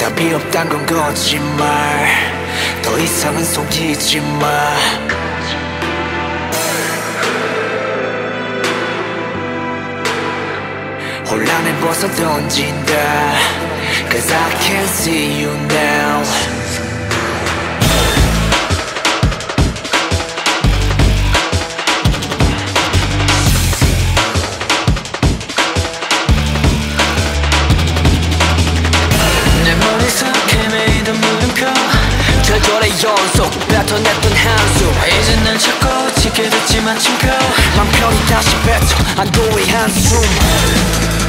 답이 없단 건 거짓말. 더 이상은 속이지 마. 혼란을 벗어 던진다. Cause I can see you now 연속 뱉어냈던 한숨 이제 난 찾고 지게 됐지만 침표 맘 편히 다시 뱉어 안도의 한숨